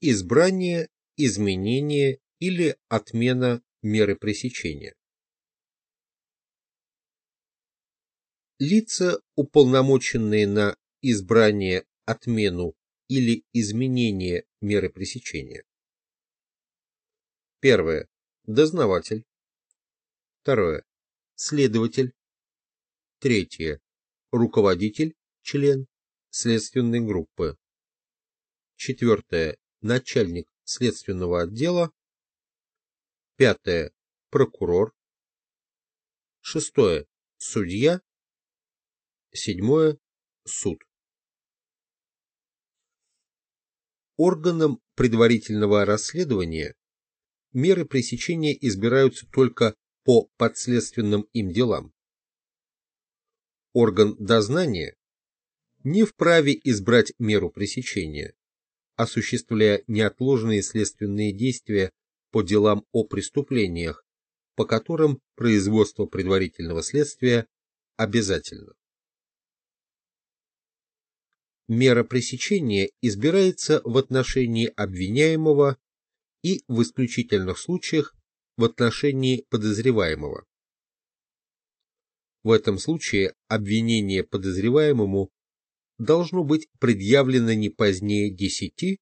избрание, изменение или отмена меры пресечения. Лица, уполномоченные на избрание, отмену или изменение меры пресечения. Первое. Дознаватель. Второе. Следователь. Третье. Руководитель, член следственной группы. Четвертое. Начальник следственного отдела. Пятое. Прокурор. Шестое. Судья. Седьмое. Суд. Органом предварительного расследования меры пресечения избираются только по подследственным им делам. Орган дознания не вправе избрать меру пресечения, осуществляя неотложные следственные действия по делам о преступлениях, по которым производство предварительного следствия обязательно. Мера пресечения избирается в отношении обвиняемого и в исключительных случаях в отношении подозреваемого. В этом случае обвинение подозреваемому должно быть предъявлено не позднее 10,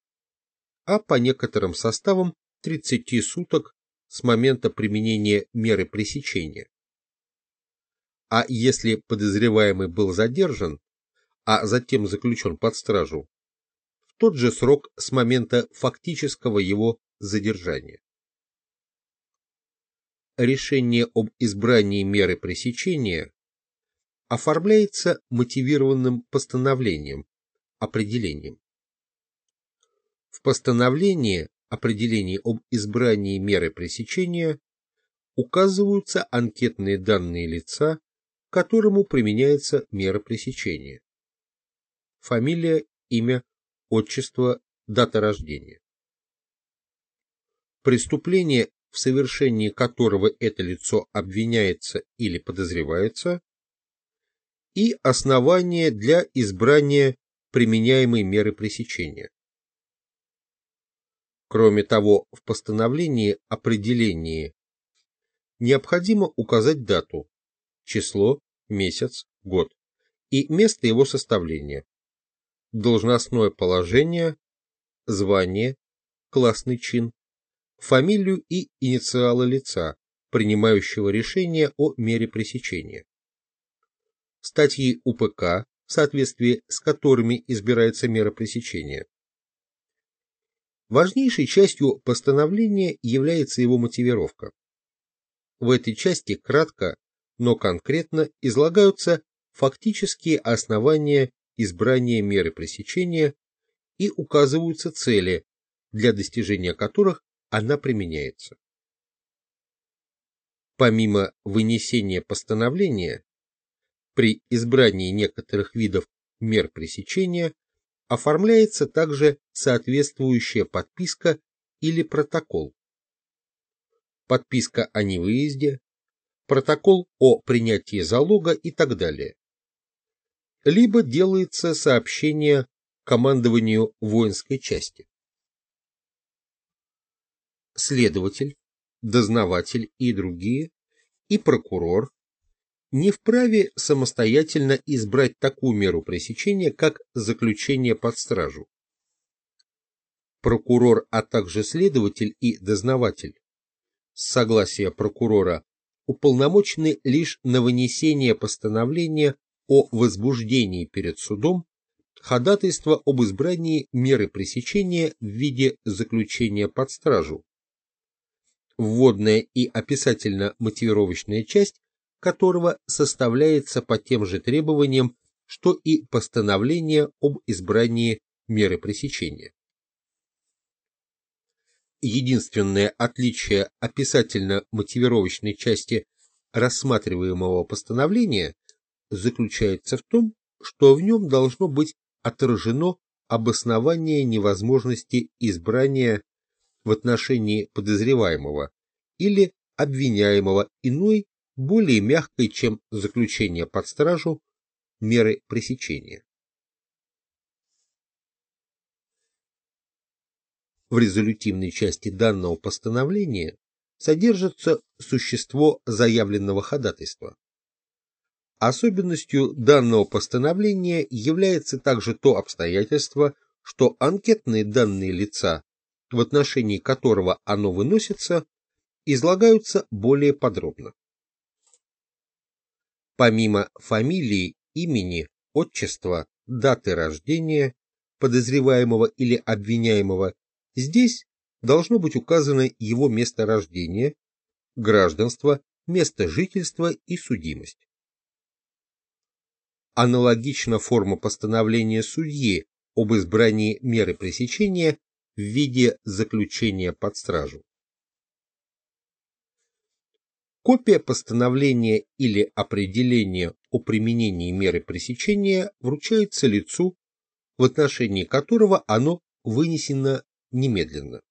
а по некоторым составам 30 суток с момента применения меры пресечения. А если подозреваемый был задержан, а затем заключен под стражу, в тот же срок с момента фактического его задержания. Решение об избрании меры пресечения оформляется мотивированным постановлением, определением. В постановлении определении об избрании меры пресечения указываются анкетные данные лица, которому применяется мера пресечения. Фамилия, имя, отчество, дата рождения. Преступление, в совершении которого это лицо обвиняется или подозревается, и основания для избрания применяемой меры пресечения. Кроме того, в постановлении определении необходимо указать дату, число, месяц, год и место его составления, должностное положение, звание, классный чин, фамилию и инициалы лица, принимающего решение о мере пресечения статьи УПК, в соответствии с которыми избирается мера пресечения. Важнейшей частью постановления является его мотивировка. В этой части кратко, но конкретно излагаются фактические основания избрания меры пресечения и указываются цели, для достижения которых она применяется. Помимо вынесения постановления, при избрании некоторых видов мер пресечения оформляется также соответствующая подписка или протокол. Подписка о невыезде, протокол о принятии залога и так далее. Либо делается сообщение командованию воинской части. Следователь, дознаватель и другие, и прокурор не вправе самостоятельно избрать такую меру пресечения, как заключение под стражу. Прокурор, а также следователь и дознаватель с согласия прокурора уполномочены лишь на вынесение постановления о возбуждении перед судом ходатайства об избрании меры пресечения в виде заключения под стражу. Вводная и описательно-мотивировочная часть которого составляется по тем же требованиям, что и постановление об избрании меры пресечения. Единственное отличие описательно-мотивировочной части рассматриваемого постановления заключается в том, что в нем должно быть отражено обоснование невозможности избрания в отношении подозреваемого или обвиняемого иной более мягкой, чем заключение под стражу, меры пресечения. в резолютивной части данного постановления содержится существо заявленного ходатайства. Особенностью данного постановления является также то обстоятельство, что анкетные данные лица, в отношении которого оно выносится, излагаются более подробно. Помимо фамилии, имени, отчества, даты рождения, подозреваемого или обвиняемого, здесь должно быть указано его место рождения, гражданство, место жительства и судимость. Аналогично форма постановления судьи об избрании меры пресечения в виде заключения под стражу. Копия постановления или определения о применении меры пресечения вручается лицу, в отношении которого оно вынесено немедленно.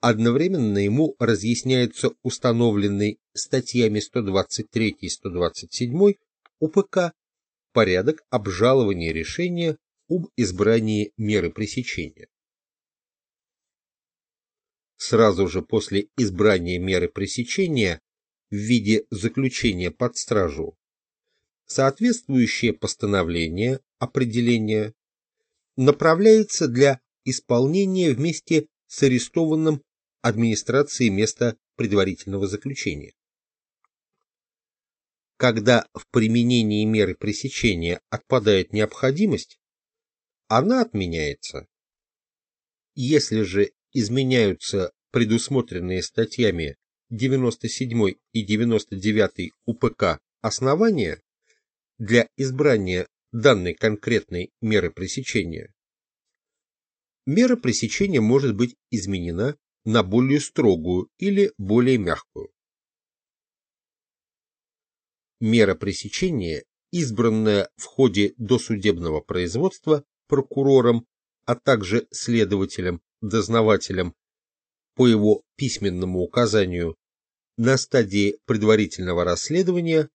Одновременно ему разъясняется установленный статьями 123 и 127 УПК порядок обжалования решения об избрании меры пресечения. Сразу же после избрания меры пресечения в виде заключения под стражу соответствующее постановление определения направляется для исполнения вместе с арестованным администрации места предварительного заключения. Когда в применении меры пресечения отпадает необходимость, она отменяется. Если же изменяются предусмотренные статьями 97 и 99 УПК основания для избрания данной конкретной меры пресечения, мера пресечения может быть изменена на более строгую или более мягкую. Мера пресечения, избранная в ходе досудебного производства прокурором, а также следователем, дознавателем по его письменному указанию на стадии предварительного расследования,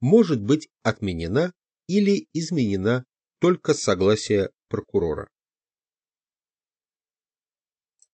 может быть отменена или изменена только с согласия прокурора.